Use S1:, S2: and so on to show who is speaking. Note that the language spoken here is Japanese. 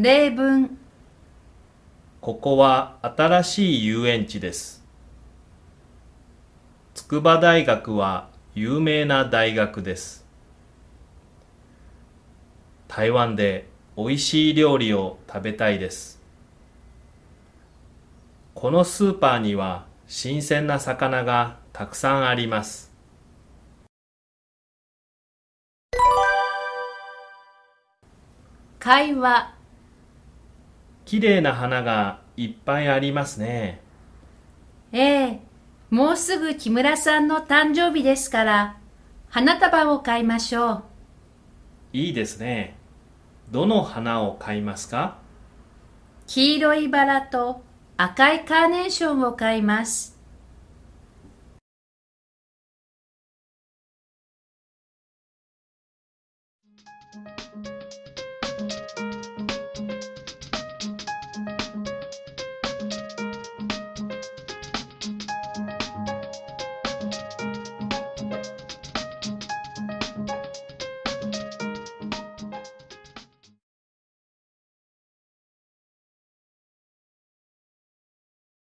S1: 例文
S2: ここは新しい遊園地です。筑波大学は有名な大学です。台湾で美味しい料理を食べたいです。このスーパーには新鮮な魚がたくさんあります。
S1: 会話
S2: きれいな花がいっぱいありますね。
S1: ええもうすぐ木村さんの誕生日ですから花束を買いましょう
S2: いいですね。どの花を買いますか？
S1: 黄色いバラと赤いカーネーションを買います